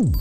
Ooh.